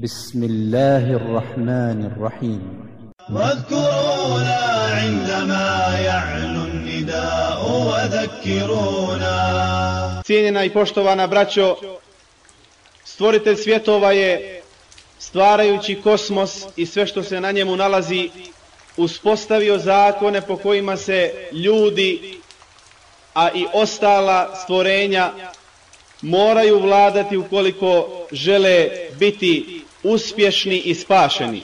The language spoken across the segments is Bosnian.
بسم الله الرحمن الرحيم واذكرونا عندما يعلو النداء وذكرونا Cijenjena i poštovana braćo, stvoritelj svjetova je, stvarajući kosmos i sve što se na njemu nalazi, uspostavio zakone po kojima se ljudi, a i ostala stvorenja moraju vladati ukoliko žele biti uspješni i spašeni.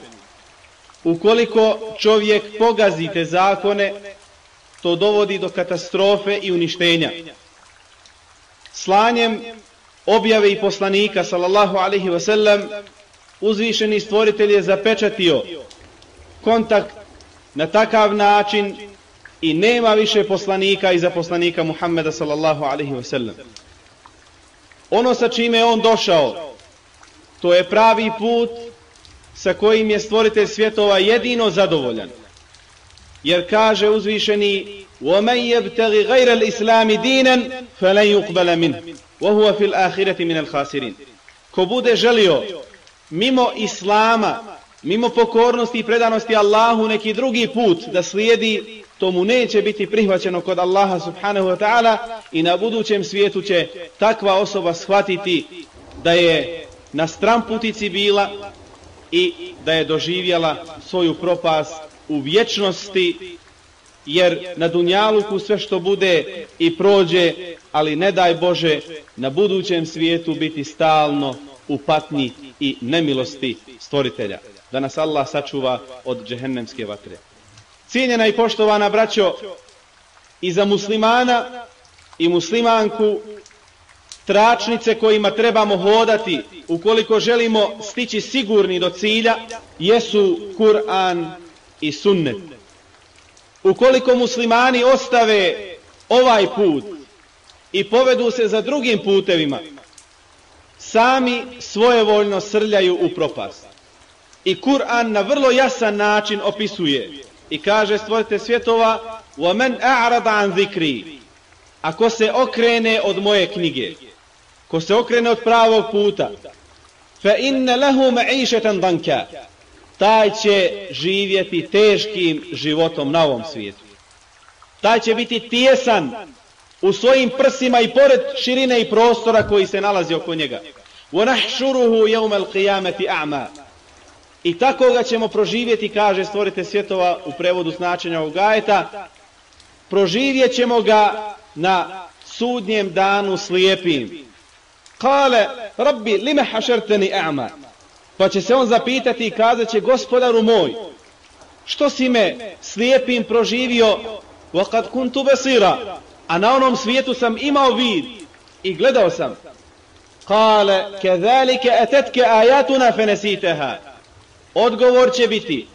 Ukoliko čovjek pogazi te zakone, to dovodi do katastrofe i uništenja. Slanjem objave i poslanika, sallallahu alaihi wasallam, uzvišeni stvoritelj je zapečatio kontakt na takav način i nema više poslanika iza poslanika Muhammeda sallallahu alaihi wasallam. Ono sa čime je on došao, to je pravi put sa kojim je stvoritelj svjetova jedino zadovoljan. Jer kaže uzvišeni وَمَنْ يَبْتَغِ غَيْرَ الْإِسْلَامِ دِينًا فَلَنْ يُقْبَلَ مِنْهُ وَهُوَ فِي الْآخِرَةِ مِنَ الْخَاسِرِينَ Ko bude želio mimo Islama, mimo pokornosti i predanosti Allahu neki drugi put da slijedi, to mu neće biti prihvaćeno kod Allaha subhanahu wa ta'ala i na budućem svijetu će takva osoba shvatiti da je na stramputici bila i da je doživjela svoju propast u vječnosti jer na Dunjaluku sve što bude i prođe, ali ne daj Bože na budućem svijetu biti stalno u patnji i nemilosti stvoritelja. Da nas Allah sačuva od džehennemske vatre. Cijenjena i poštovana braćo, i za muslimana i muslimanku tračnice kojima trebamo hodati ukoliko želimo stići sigurni do cilja jesu Kur'an i sunnet. Ukoliko muslimani ostave ovaj put i povedu se za drugim putevima, sami svojevoljno srljaju u propast. I Kur'an na vrlo jasan način opisuje i kaže stvorite svjetova وَمَنْ أَعْرَضَ عَنْ ذِكْرِ Ako se okrene od moje knjige, ko se okrene od pravog puta, فَإِنَّ لَهُ مَعِيشَةً دَنْكَ taj će živjeti teškim životom na ovom svijetu. Taj će biti tijesan u svojim prsima i pored širine i prostora koji se nalazi oko njega. وَنَحْشُرُهُ يَوْمَ الْقِيَامَةِ أَعْمَا I tako ga ćemo proživjeti, kaže stvorite svjetova u prevodu značenja ovog ajeta, proživjet ćemo ga na sudnjem danu slijepim. Kale, rabbi, lime hašerteni a'ma? Pa će se on zapitati i kazat će, gospodaru moj, što si me slijepim proživio, wakad kuntu besira, a na onom svijetu sam imao vid i gledao sam. Kale, kezalike etetke ajatuna fenesiteha. Odgovor će biti,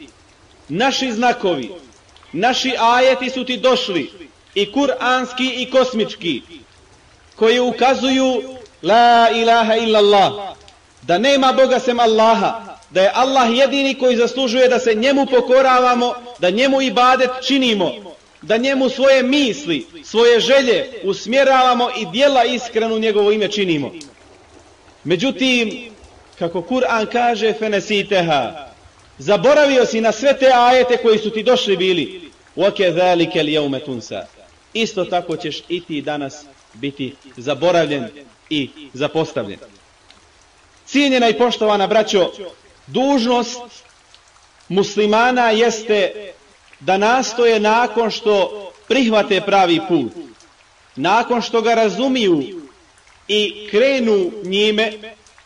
naši znakovi, naši ajeti su ti došli, i kuranski i kosmički, koji ukazuju la ilaha illallah, da nema Boga sem Allaha, da je Allah jedini koji zaslužuje da se njemu pokoravamo, da njemu ibadet činimo, da njemu svoje misli, svoje želje usmjeravamo i dijela iskrenu njegovo ime činimo. Međutim, kako Kur'an kaže fenesiteha, zaboravio si na sve te ajete koji su ti došli bili. Oke zalike li jeume tunsa. Isto tako ćeš i ti danas biti zaboravljen i zapostavljen. Cijenjena i poštovana braćo, dužnost muslimana jeste da nastoje nakon što prihvate pravi put, nakon što ga razumiju i krenu njime,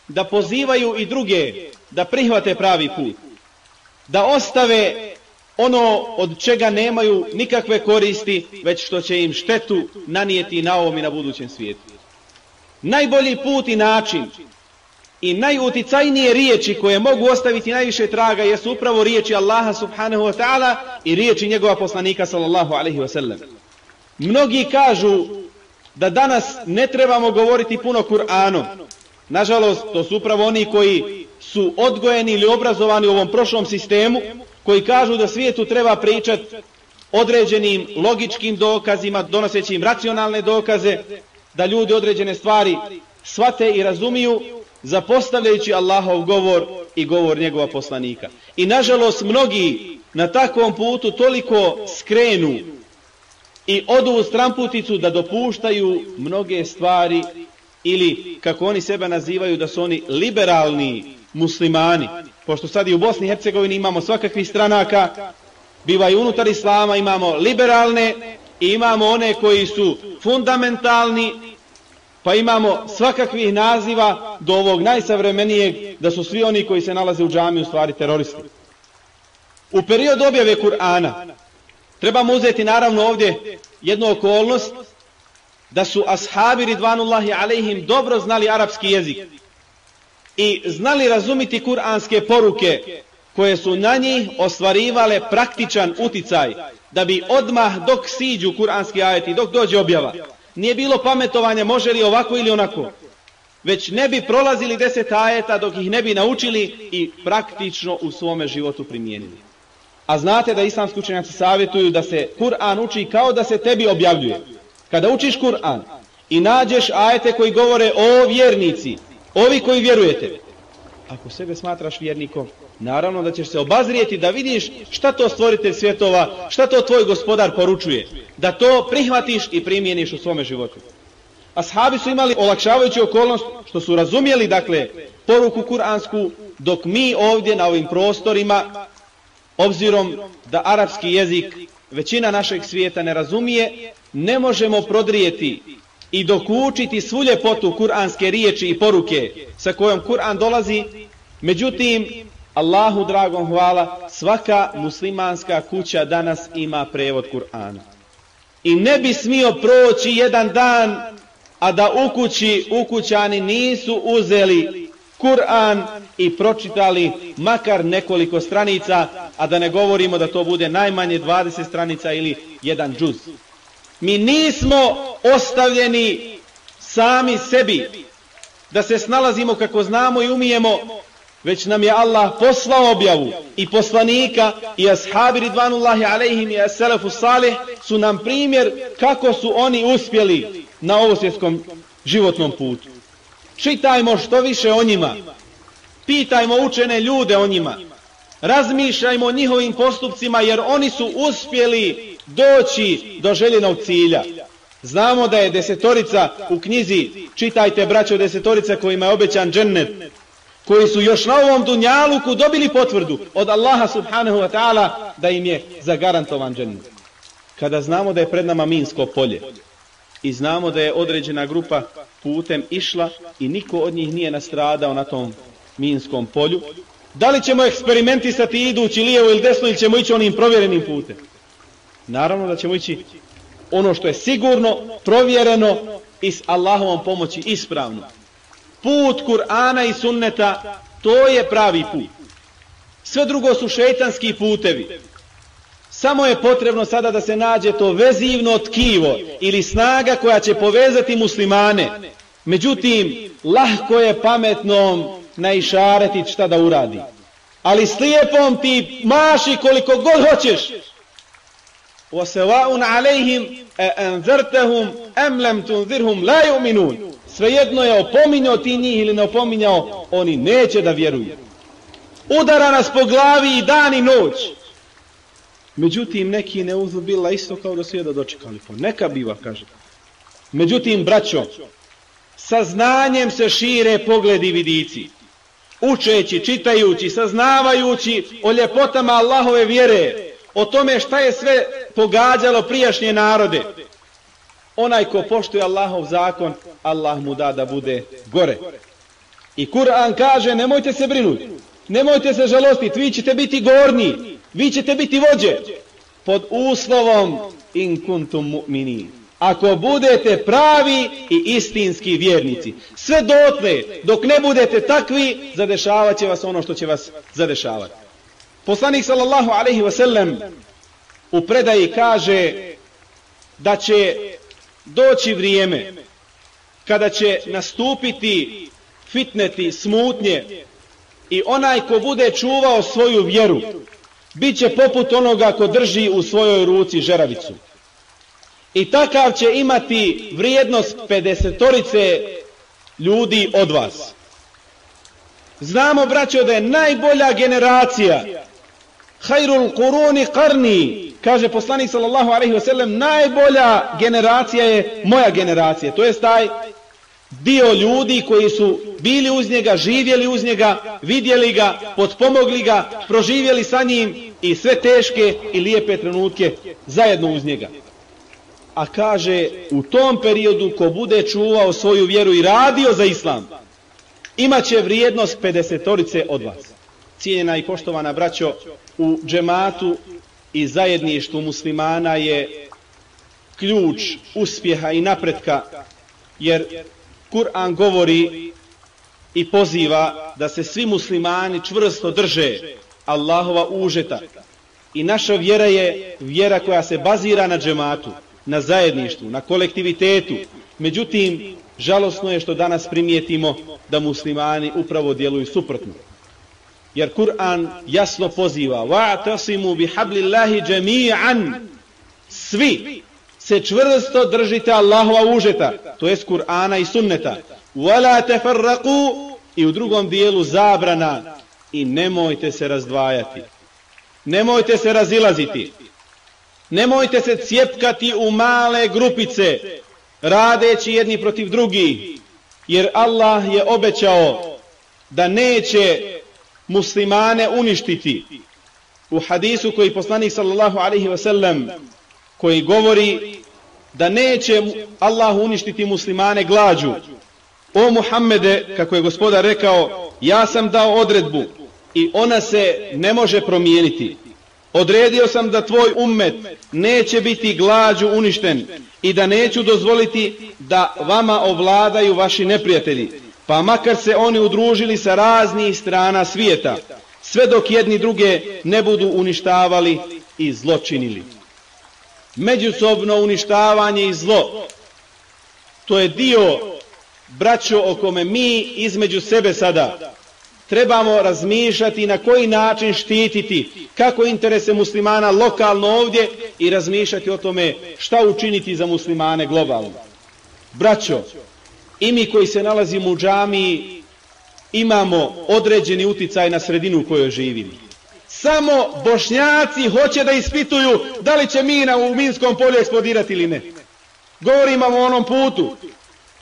da pozivaju i druge da prihvate pravi put, da ostave ono od čega nemaju nikakve koristi, već što će im štetu nanijeti na ovom i na budućem svijetu. Najbolji put i način i najuticajnije riječi koje mogu ostaviti najviše traga jesu upravo riječi Allaha subhanahu wa ta'ala i riječi njegova poslanika sallallahu alaihi wa sallam. Mnogi kažu da danas ne trebamo govoriti puno Kur'anom. Nažalost, to su upravo oni koji su odgojeni ili obrazovani u ovom prošlom sistemu, koji kažu da svijetu treba pričati određenim logičkim dokazima, donoseći im racionalne dokaze, da ljudi određene stvari svate i razumiju, zapostavljajući Allahov govor i govor njegova poslanika. I nažalost mnogi na takvom putu toliko skrenu i odu u stramputicu da dopuštaju mnoge stvari ili kako oni sebe nazivaju da su oni liberalni muslimani. Pošto sad i u Bosni i Hercegovini imamo svakakvih stranaka, bivaju i unutar islama, imamo liberalne i imamo one koji su fundamentalni, pa imamo svakakvih naziva do ovog najsavremenijeg da su svi oni koji se nalaze u džami u stvari teroristi. U period objave Kur'ana trebamo uzeti naravno ovdje jednu okolnost da su ashabi ridvanullahi alaihim dobro znali arapski jezik i znali razumiti kuranske poruke koje su na njih ostvarivale praktičan uticaj da bi odmah dok siđu kuranski ajeti, dok dođe objava, nije bilo pametovanje može li ovako ili onako, već ne bi prolazili deset ajeta dok ih ne bi naučili i praktično u svome životu primijenili. A znate da islamski učenjaci savjetuju da se Kur'an uči kao da se tebi objavljuje. Kada učiš Kur'an i nađeš ajete koji govore o vjernici, ovi koji vjerujete, ako sebe smatraš vjernikom, naravno da ćeš se obazrijeti da vidiš šta to stvoritelj svjetova, šta to tvoj gospodar poručuje, da to prihvatiš i primijeniš u svome životu. Ashabi su imali olakšavajuću okolnost što su razumjeli, dakle, poruku kuransku, dok mi ovdje na ovim prostorima, obzirom da arapski jezik većina našeg svijeta ne razumije, ne možemo prodrijeti i dokučiti svu ljepotu kuranske riječi i poruke sa kojom Kur'an dolazi, međutim, Allahu dragom hvala, svaka muslimanska kuća danas ima prevod Kur'ana. I ne bi smio proći jedan dan, a da u kući ukućani nisu uzeli Kur'an i pročitali makar nekoliko stranica, a da ne govorimo da to bude najmanje 20 stranica ili jedan džuz. Mi nismo ostavljeni sami sebi da se snalazimo kako znamo i umijemo, već nam je Allah poslao objavu i poslanika i ashabi ridvanullahi alaihim i asalafu salih su nam primjer kako su oni uspjeli na ovosvjetskom životnom putu. Čitajmo što više o njima, pitajmo učene ljude o njima, razmišljajmo o njihovim postupcima jer oni su uspjeli doći do željenog cilja. Znamo da je desetorica u knjizi, čitajte braćo desetorica kojima je obećan džennet, koji su još na ovom dunjaluku dobili potvrdu od Allaha subhanahu wa ta'ala da im je zagarantovan džennet. Kada znamo da je pred nama minsko polje i znamo da je određena grupa putem išla i niko od njih nije nastradao na tom minskom polju, da li ćemo eksperimentisati idući lijevo ili desno ili ćemo ići onim provjerenim putem? Naravno da ćemo ići ono što je sigurno, provjereno i s Allahovom pomoći ispravno. Put Kur'ana i sunneta, to je pravi put. Sve drugo su šeitanski putevi. Samo je potrebno sada da se nađe to vezivno tkivo ili snaga koja će povezati muslimane. Međutim, lahko je pametnom naišaretit šta da uradi. Ali slijepom ti maši koliko god hoćeš, وَسَوَاءٌ عَلَيْهِمْ أَنْذَرْتَهُمْ أَمْ لَمْ تُنْذِرْهُمْ لَا يُؤْمِنُونَ Svejedno je opominjao ti njih ili ne opominjao, oni neće da vjeruju. Udara nas po glavi i dan i noć. Međutim, neki ne uzubila isto kao da su jeda dočekali. Pa neka biva, kaže. Međutim, braćo, sa znanjem se šire pogledi vidici. Učeći, čitajući, saznavajući o ljepotama Allahove vjere, o tome šta je sve pogađalo prijašnje narode. Onaj ko poštuje Allahov zakon, Allah mu da da bude gore. I Kur'an kaže, nemojte se brinuti, nemojte se žalostiti, vi ćete biti gorni, vi ćete biti vođe, pod uslovom in kuntum mu'minin. Ako budete pravi i istinski vjernici, sve dotle, dok ne budete takvi, zadešavat će vas ono što će vas zadešavati. Poslanik sallallahu alaihi ve sellem u predaji kaže da će doći vrijeme kada će nastupiti fitneti, smutnje i onaj ko bude čuvao svoju vjeru bit će poput onoga ko drži u svojoj ruci žeravicu. I takav će imati vrijednost 50 ljudi od vas. Znamo, braćo, da je najbolja generacija Hajrul kuruni karni, kaže poslanik sallallahu alaihi ve sellem, najbolja generacija je moja generacija. To je taj dio ljudi koji su bili uz njega, živjeli uz njega, vidjeli ga, potpomogli ga, proživjeli sa njim i sve teške i lijepe trenutke zajedno uz njega. A kaže, u tom periodu ko bude čuvao svoju vjeru i radio za islam, imaće vrijednost 50 od vas. Cijenjena i poštovana braćo, u džematu i zajedništvu muslimana je ključ uspjeha i napretka, jer Kur'an govori i poziva da se svi muslimani čvrsto drže Allahova užeta. I naša vjera je vjera koja se bazira na džematu, na zajedništvu, na kolektivitetu. Međutim, žalosno je što danas primijetimo da muslimani upravo djeluju suprotno. Jer Kur'an jasno poziva وَعْتَصِمُوا بِحَبْلِ اللَّهِ جَمِيعًا Svi se čvrsto držite Allahova užeta, to jest Kur'ana i sunneta. وَلَا تَفَرَّقُوا I u drugom dijelu zabrana i nemojte se razdvajati. Nemojte se razilaziti. Nemojte se cijepkati u male grupice, radeći jedni protiv drugih, jer Allah je obećao da neće muslimane uništiti. U hadisu koji poslanik sallallahu alaihi wasallam koji govori da neće Allah uništiti muslimane glađu. O Muhammede, kako je gospodar rekao, ja sam dao odredbu i ona se ne može promijeniti. Odredio sam da tvoj ummet neće biti glađu uništen i da neću dozvoliti da vama ovladaju vaši neprijatelji, pa makar se oni udružili sa raznih strana svijeta, sve dok jedni druge ne budu uništavali i zločinili međusobno uništavanje i zlo. To je dio, braćo, o kome mi između sebe sada trebamo razmišljati na koji način štititi, kako interese muslimana lokalno ovdje i razmišljati o tome šta učiniti za muslimane globalno. Braćo, i mi koji se nalazimo u džamiji imamo određeni uticaj na sredinu u kojoj živimo. Samo bošnjaci hoće da ispituju da li će mina u Minskom polju eksplodirati ili ne. Govorimo o onom putu.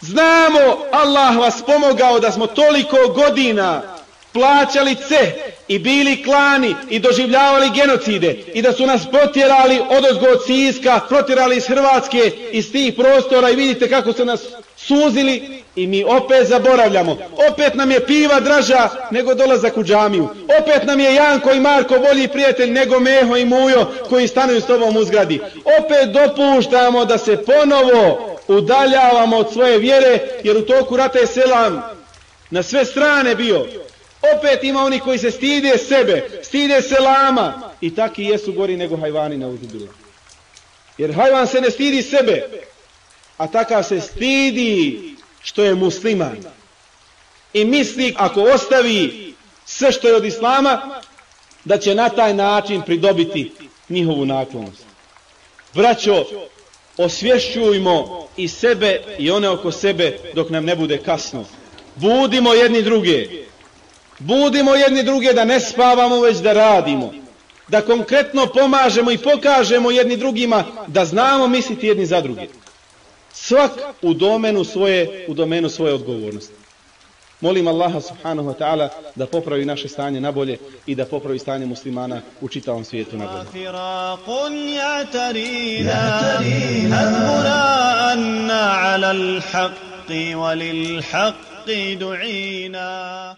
Znamo, Allah vas pomogao da smo toliko godina plaćali ceh i bili klani i doživljavali genocide i da su nas protjerali od ozgo od Siska, protjerali iz Hrvatske, iz tih prostora i vidite kako su nas suzili i mi opet zaboravljamo. Opet nam je piva draža nego dolazak u džamiju. Opet nam je Janko i Marko bolji prijatelj nego Meho i Mujo koji stanuju s tobom u zgradi. Opet dopuštamo da se ponovo udaljavamo od svoje vjere jer u toku rata je selam na sve strane bio. Opet ima oni koji se stide sebe, stide se lama. i taki jesu gori nego hajvani na uzubila. Jer hajvan se ne stidi sebe, a takav se stidi što je musliman. I misli ako ostavi sve što je od islama, da će na taj način pridobiti njihovu naklonost. Braćo, osvješćujmo i sebe i one oko sebe dok nam ne bude kasno. Budimo jedni druge. Budimo jedni druge da ne spavamo, već da radimo. Da konkretno pomažemo i pokažemo jedni drugima da znamo misliti jedni za druge svak u domenu svoje u domenu svoje odgovornosti. Molim Allaha subhanahu wa ta'ala da popravi naše stanje na bolje i da popravi stanje muslimana u čitavom svijetu na bolje. على الحق وللحق دعينا